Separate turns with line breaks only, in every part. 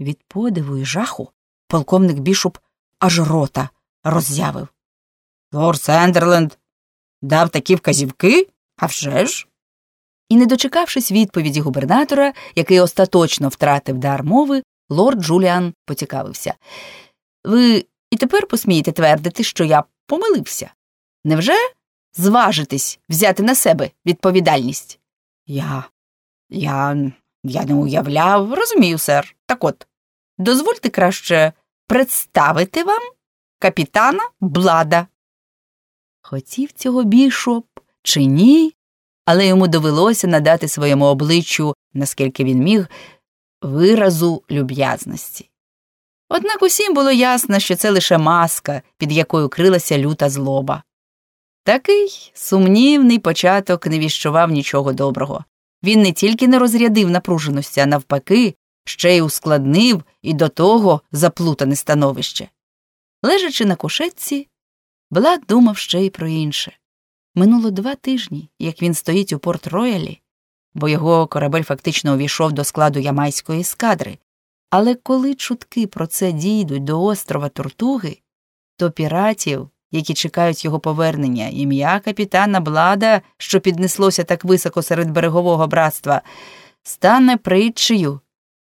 Від подиву і жаху полковник Бішоп аж рота роззявив. Лорд Сендерленд дав такі вказівки? Авжеж? І, не дочекавшись відповіді губернатора, який остаточно втратив дар мови, лорд Джуліан поцікавився. Ви і тепер посмієте твердити, що я помилився? Невже зважитесь взяти на себе відповідальність? Я. Я. Я не уявляв, розумію, сер. Так от, дозвольте краще представити вам капітана Блада. Хотів цього бішоп чи ні, але йому довелося надати своєму обличчю, наскільки він міг, виразу люб'язності. Однак усім було ясно, що це лише маска, під якою крилася люта злоба. Такий сумнівний початок не віщував нічого доброго. Він не тільки не розрядив напруженості, а навпаки, ще й ускладнив і до того заплутане становище. Лежачи на кушетці, Блад думав ще й про інше. Минуло два тижні, як він стоїть у порт Роялі, бо його корабель фактично увійшов до складу ямайської ескадри. Але коли чутки про це дійдуть до острова Тортуги, то піратів, які чекають його повернення, ім'я капітана Блада, що піднеслося так високо серед берегового братства, стане притчею,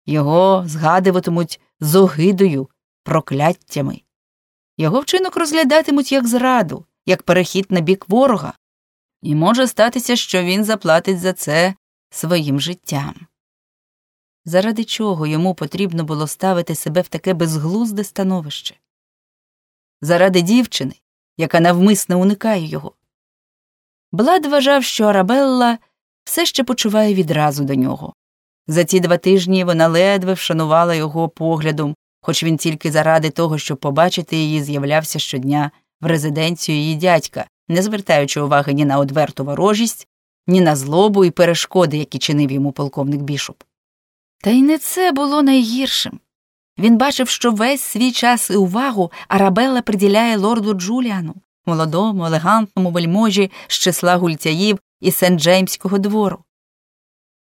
його згадуватимуть з огидою, прокляттями. Його вчинок розглядатимуть як зраду, як перехід на бік ворога, і може статися, що він заплатить за це своїм життям. Заради чого йому потрібно було ставити себе в таке безглузде становище? Заради дівчини, яка навмисно уникає його. Блад вважав, що Арабелла все ще почуває відразу до нього. За ці два тижні вона ледве вшанувала його поглядом, хоч він тільки заради того, щоб побачити її, з'являвся щодня в резиденцію її дядька, не звертаючи уваги ні на одверту ворожість, ні на злобу і перешкоди, які чинив йому полковник бішоп. Та й не це було найгіршим. Він бачив, що весь свій час і увагу Арабелла приділяє лорду Джуліану, молодому, елегантному вельможі з числа гультяїв і сент Джеймського двору.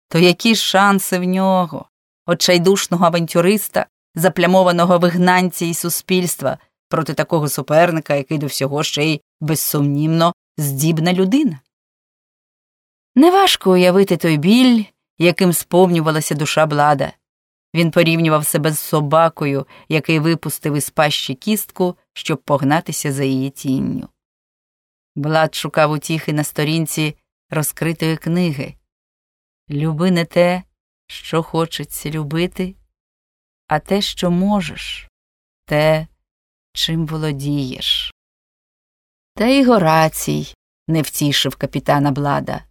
То які шанси в нього, отчайдушного авантюриста, заплямованого вигнанці і суспільства, проти такого суперника, який до всього ще й безсумнівно здібна людина? Неважко уявити той біль, яким сповнювалася душа блада. Він порівнював себе з собакою, який випустив із пащі кістку, щоб погнатися за її тінню. Блад шукав утіхи на сторінці розкритої книги Люби не те, що хочеться любити, а те, що можеш, те, чим володієш. Та й Горацій не втішив капітана Блада.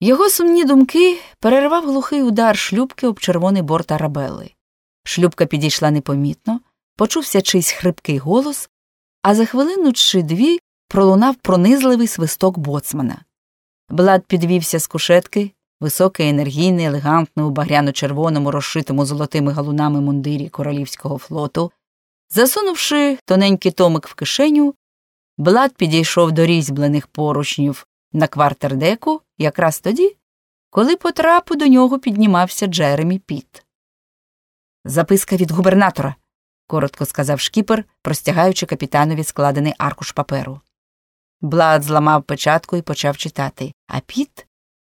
Його сумні думки перервав глухий удар шлюбки об червоний борт арабели. Шлюбка підійшла непомітно, почувся чийсь хрипкий голос, а за хвилину чи дві пролунав пронизливий свисток боцмана. Блад підвівся з кушетки, високий, енергійний, елегантний у багряно-червоному, розшитому золотими галунами мундирі королівського флоту. Засунувши тоненький томик в кишеню, Блад підійшов до різьблених поручнів на квартердеку якраз тоді, коли по трапу до нього піднімався Джеремі Піт. Записка від губернатора, коротко сказав шкіпер, простягаючи капітанові складений аркуш паперу. Блад зламав печатку і почав читати, а Піт,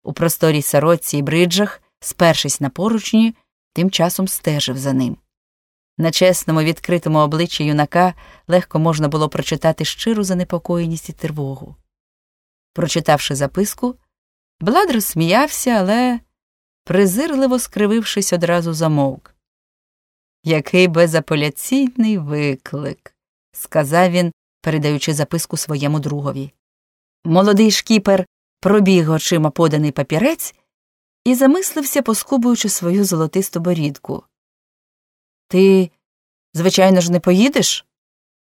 у просторій сорочці і бриджах, спершись на поручні, тим часом стежив за ним. На чесному відкритому обличчі юнака легко можна було прочитати щиру занепокоєність і тривогу. Прочитавши записку, Блад розсміявся, але, презирливо скривившись, одразу замовк. Який безапеляційний виклик, сказав він, передаючи записку своєму другові. Молодий шкіпер пробіг очима поданий папірець і замислився, поскубуючи свою золотисту борідку. Ти, звичайно ж, не поїдеш?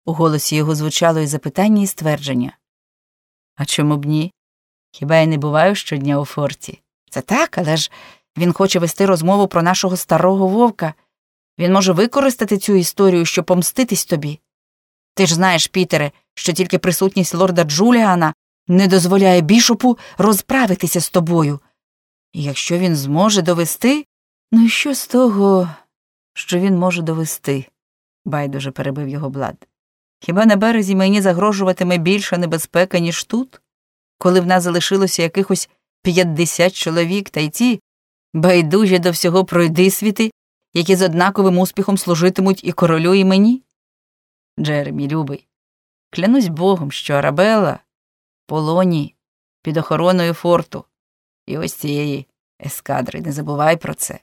У голосі його звучало і запитання, і ствердження. А чому б ні? Хіба я не буваю щодня у форті? Це так, але ж він хоче вести розмову про нашого старого вовка. Він може використати цю історію, щоб помститись тобі. Ти ж знаєш, Пітере, що тільки присутність лорда Джуліана не дозволяє бішопу розправитися з тобою. І якщо він зможе довести, ну і що з того, що він може довести, байдуже перебив його Блад. Хіба на березі мені загрожуватиме більша небезпека, ніж тут, коли в нас залишилося якихось п'ятдесят чоловік, та й ті байдужі до всього пройдисвіти, які з однаковим успіхом служитимуть і королю, і мені? Джеремі, любий, клянусь богом, що Арабела в полоні під охороною форту і ось цієї ескадри. Не забувай про це.